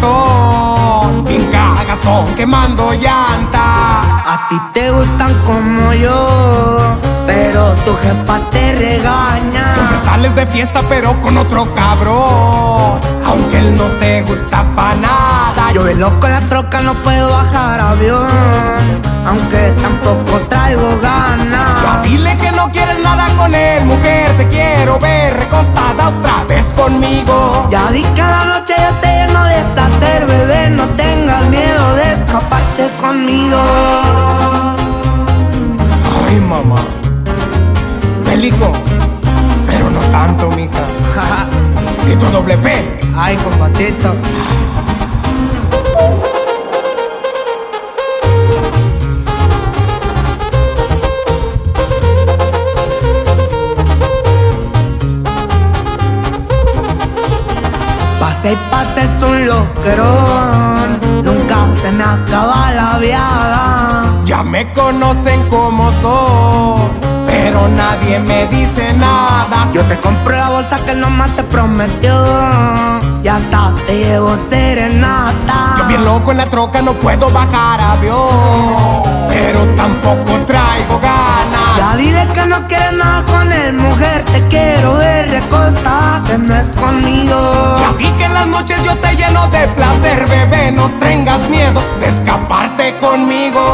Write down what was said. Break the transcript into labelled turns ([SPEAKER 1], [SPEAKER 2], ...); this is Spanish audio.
[SPEAKER 1] montón. Bien quemando llanta.
[SPEAKER 2] A ti te gustan como yo, pero tu jefa te regaña.
[SPEAKER 1] Siempre sales de fiesta, pero con otro cabrón. Aunque él no te gusta pa' nada.
[SPEAKER 2] Yo de loco en la troca no puedo bajar avión. Aunque tampoco traigo ganas.
[SPEAKER 1] Conmigo.
[SPEAKER 2] Ya di que la noche yo te lleno de placer, bebé, no tengas miedo de escaparte conmigo.
[SPEAKER 1] Ay, mamá. Bélico, pero no tanto, mija. Y tu doble P.
[SPEAKER 2] Ay, compatito. Pase y pase es un loquerón, nunca se me acaba la viada.
[SPEAKER 1] Ya me conocen como soy, pero nadie me dice nada.
[SPEAKER 2] Yo te compro la bolsa que él nomás te prometió, y hasta te llevo serenata.
[SPEAKER 1] Yo bien loco en la troca no puedo bajar avión, pero tampoco traigo ganas.
[SPEAKER 2] Ya dile que no quieres nada con él, mujer, te quiero ver
[SPEAKER 1] noches yo te lleno de placer, bebé, no tengas miedo de escaparte conmigo.